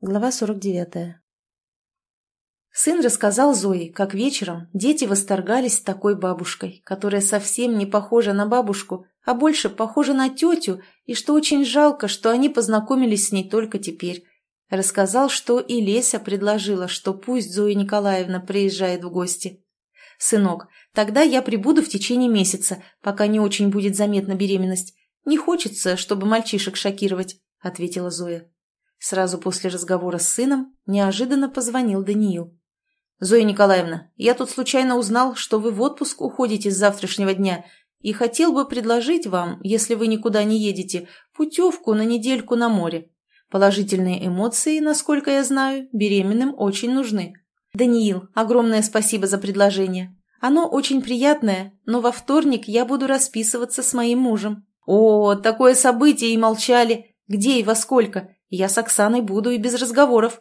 Глава 49. Сын рассказал Зое, как вечером дети восторгались такой бабушкой, которая совсем не похожа на бабушку, а больше похожа на тетю, и что очень жалко, что они познакомились с ней только теперь. Рассказал, что и Леся предложила, что пусть Зоя Николаевна приезжает в гости. «Сынок, тогда я прибуду в течение месяца, пока не очень будет заметна беременность. Не хочется, чтобы мальчишек шокировать», — ответила Зоя. Сразу после разговора с сыном неожиданно позвонил Даниил. «Зоя Николаевна, я тут случайно узнал, что вы в отпуск уходите с завтрашнего дня и хотел бы предложить вам, если вы никуда не едете, путевку на недельку на море. Положительные эмоции, насколько я знаю, беременным очень нужны. Даниил, огромное спасибо за предложение. Оно очень приятное, но во вторник я буду расписываться с моим мужем. О, такое событие и молчали. Где и во сколько? Я с Оксаной буду и без разговоров.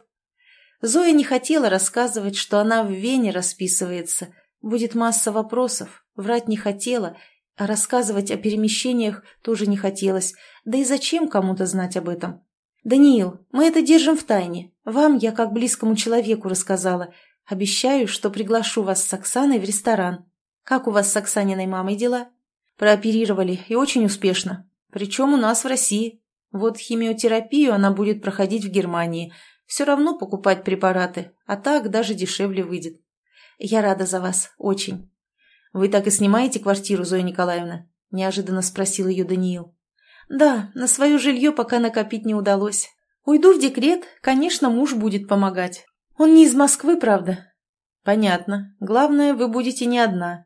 Зоя не хотела рассказывать, что она в Вене расписывается. Будет масса вопросов. Врать не хотела, а рассказывать о перемещениях тоже не хотелось. Да и зачем кому-то знать об этом? «Даниил, мы это держим в тайне. Вам я как близкому человеку рассказала. Обещаю, что приглашу вас с Оксаной в ресторан. Как у вас с Оксаниной мамой дела?» «Прооперировали, и очень успешно. Причем у нас в России. Вот химиотерапию она будет проходить в Германии. Все равно покупать препараты, а так даже дешевле выйдет. Я рада за вас, очень. Вы так и снимаете квартиру, Зоя Николаевна? Неожиданно спросил ее Даниил. Да, на свое жилье пока накопить не удалось. Уйду в декрет, конечно, муж будет помогать. Он не из Москвы, правда? Понятно. Главное, вы будете не одна.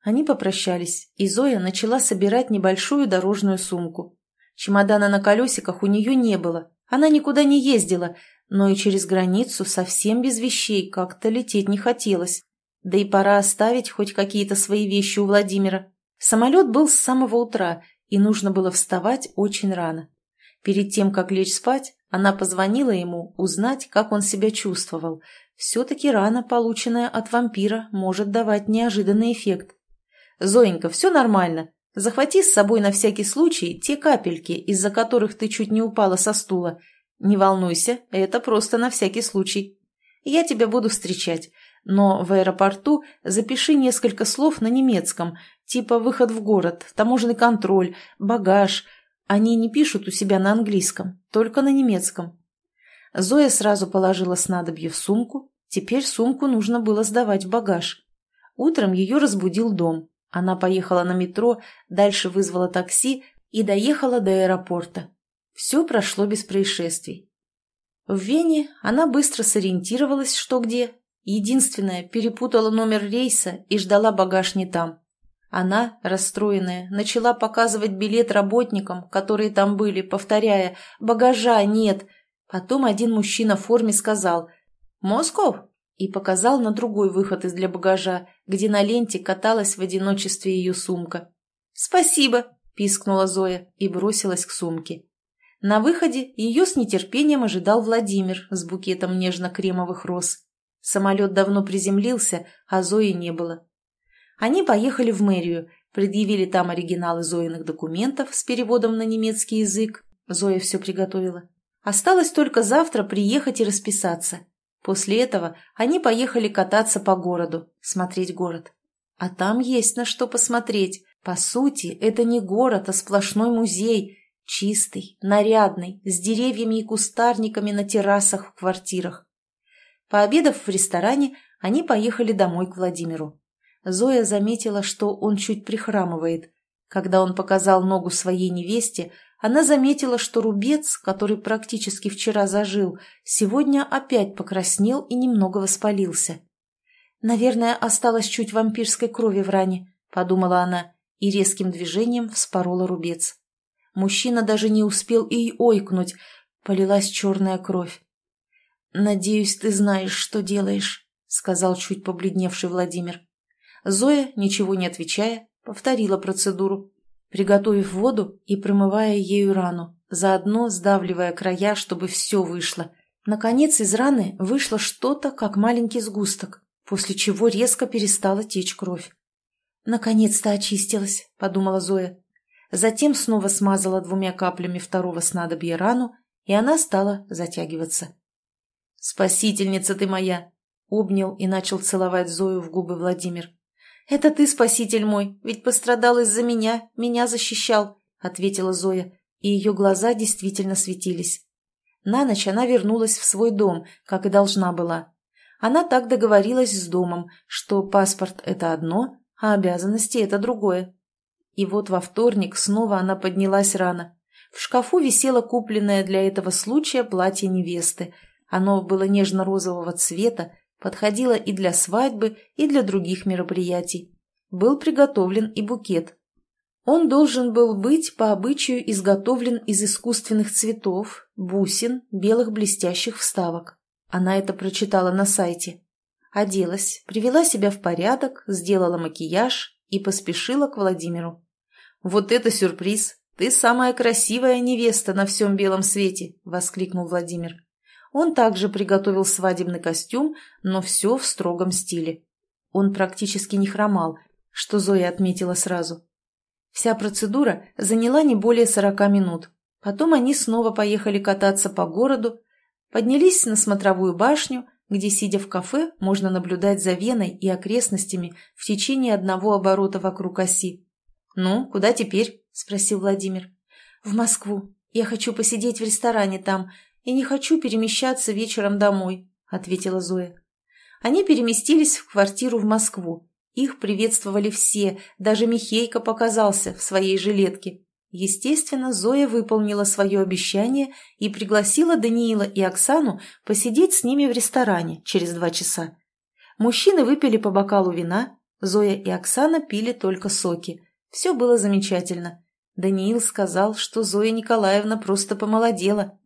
Они попрощались, и Зоя начала собирать небольшую дорожную сумку. Чемодана на колесиках у нее не было, она никуда не ездила, но и через границу совсем без вещей как-то лететь не хотелось. Да и пора оставить хоть какие-то свои вещи у Владимира. Самолет был с самого утра, и нужно было вставать очень рано. Перед тем, как лечь спать, она позвонила ему узнать, как он себя чувствовал. Все-таки рана, полученная от вампира, может давать неожиданный эффект. «Зоенька, все нормально. Захвати с собой на всякий случай те капельки, из-за которых ты чуть не упала со стула. Не волнуйся, это просто на всякий случай. Я тебя буду встречать, но в аэропорту запиши несколько слов на немецком, типа выход в город, таможенный контроль, багаж. Они не пишут у себя на английском, только на немецком. Зоя сразу положила снадобье в сумку, теперь сумку нужно было сдавать в багаж. Утром ее разбудил дом. Она поехала на метро, дальше вызвала такси и доехала до аэропорта. Все прошло без происшествий. В Вене она быстро сориентировалась, что где. Единственное, перепутала номер рейса и ждала багаж не там. Она, расстроенная, начала показывать билет работникам, которые там были, повторяя «багажа нет». Потом один мужчина в форме сказал «Москов?» И показал на другой выход из для багажа, где на ленте каталась в одиночестве ее сумка. «Спасибо!» – пискнула Зоя и бросилась к сумке. На выходе ее с нетерпением ожидал Владимир с букетом нежно-кремовых роз. Самолет давно приземлился, а Зои не было. Они поехали в мэрию, предъявили там оригиналы Зоиных документов с переводом на немецкий язык. Зоя все приготовила. Осталось только завтра приехать и расписаться. После этого они поехали кататься по городу, смотреть город. А там есть на что посмотреть. По сути, это не город, а сплошной музей. Чистый, нарядный, с деревьями и кустарниками на террасах в квартирах. Пообедав в ресторане, они поехали домой к Владимиру. Зоя заметила, что он чуть прихрамывает. Когда он показал ногу своей невесте, она заметила, что рубец, который практически вчера зажил, сегодня опять покраснел и немного воспалился. «Наверное, осталось чуть вампирской крови в ране», — подумала она и резким движением вспорола рубец. Мужчина даже не успел и ойкнуть, полилась черная кровь. «Надеюсь, ты знаешь, что делаешь», — сказал чуть побледневший Владимир. Зоя, ничего не отвечая, повторила процедуру приготовив воду и промывая ею рану, заодно сдавливая края, чтобы все вышло. Наконец из раны вышло что-то, как маленький сгусток, после чего резко перестала течь кровь. «Наконец-то очистилась», — подумала Зоя. Затем снова смазала двумя каплями второго снадобья рану, и она стала затягиваться. «Спасительница ты моя!» — обнял и начал целовать Зою в губы Владимир. «Это ты спаситель мой, ведь пострадал из-за меня, меня защищал», — ответила Зоя, и ее глаза действительно светились. На ночь она вернулась в свой дом, как и должна была. Она так договорилась с домом, что паспорт – это одно, а обязанности – это другое. И вот во вторник снова она поднялась рано. В шкафу висело купленное для этого случая платье невесты. Оно было нежно-розового цвета, подходило и для свадьбы, и для других мероприятий. Был приготовлен и букет. Он должен был быть по обычаю изготовлен из искусственных цветов, бусин, белых блестящих вставок. Она это прочитала на сайте. Оделась, привела себя в порядок, сделала макияж и поспешила к Владимиру. «Вот это сюрприз! Ты самая красивая невеста на всем белом свете!» – воскликнул Владимир. Он также приготовил свадебный костюм, но все в строгом стиле. Он практически не хромал, что Зоя отметила сразу. Вся процедура заняла не более сорока минут. Потом они снова поехали кататься по городу, поднялись на смотровую башню, где, сидя в кафе, можно наблюдать за Веной и окрестностями в течение одного оборота вокруг оси. «Ну, куда теперь?» – спросил Владимир. «В Москву. Я хочу посидеть в ресторане там и не хочу перемещаться вечером домой», – ответила Зоя. Они переместились в квартиру в Москву, их приветствовали все, даже Михейка показался в своей жилетке. Естественно, Зоя выполнила свое обещание и пригласила Даниила и Оксану посидеть с ними в ресторане через два часа. Мужчины выпили по бокалу вина, Зоя и Оксана пили только соки. Все было замечательно. Даниил сказал, что Зоя Николаевна просто помолодела.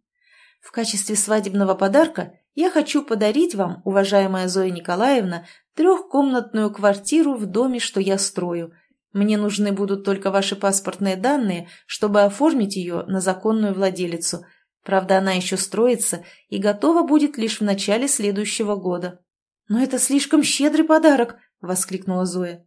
В качестве свадебного подарка я хочу подарить вам, уважаемая Зоя Николаевна, трехкомнатную квартиру в доме, что я строю. Мне нужны будут только ваши паспортные данные, чтобы оформить ее на законную владелицу. Правда, она еще строится и готова будет лишь в начале следующего года». «Но это слишком щедрый подарок!» – воскликнула Зоя.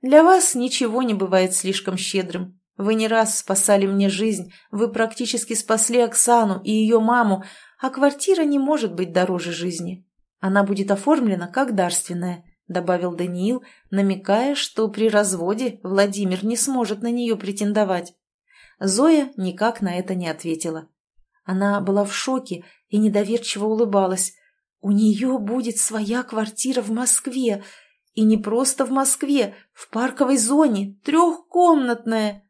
«Для вас ничего не бывает слишком щедрым. Вы не раз спасали мне жизнь, вы практически спасли Оксану и ее маму, а квартира не может быть дороже жизни. Она будет оформлена как дарственная, добавил Даниил, намекая, что при разводе Владимир не сможет на нее претендовать. Зоя никак на это не ответила. Она была в шоке и недоверчиво улыбалась. У нее будет своя квартира в Москве. И не просто в Москве, в парковой зоне, трехкомнатная.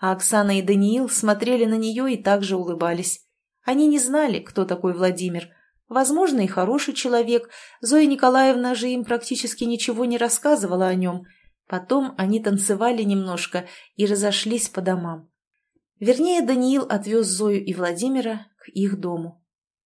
А Оксана и Даниил смотрели на нее и также улыбались. Они не знали, кто такой Владимир, Возможно, и хороший человек. Зоя Николаевна же им практически ничего не рассказывала о нем. Потом они танцевали немножко и разошлись по домам. Вернее, Даниил отвез Зою и Владимира к их дому.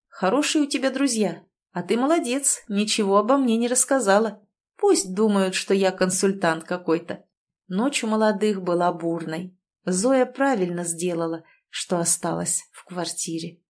«Хорошие у тебя друзья, а ты молодец, ничего обо мне не рассказала. Пусть думают, что я консультант какой-то». Ночь у молодых была бурной. Зоя правильно сделала, что осталась в квартире.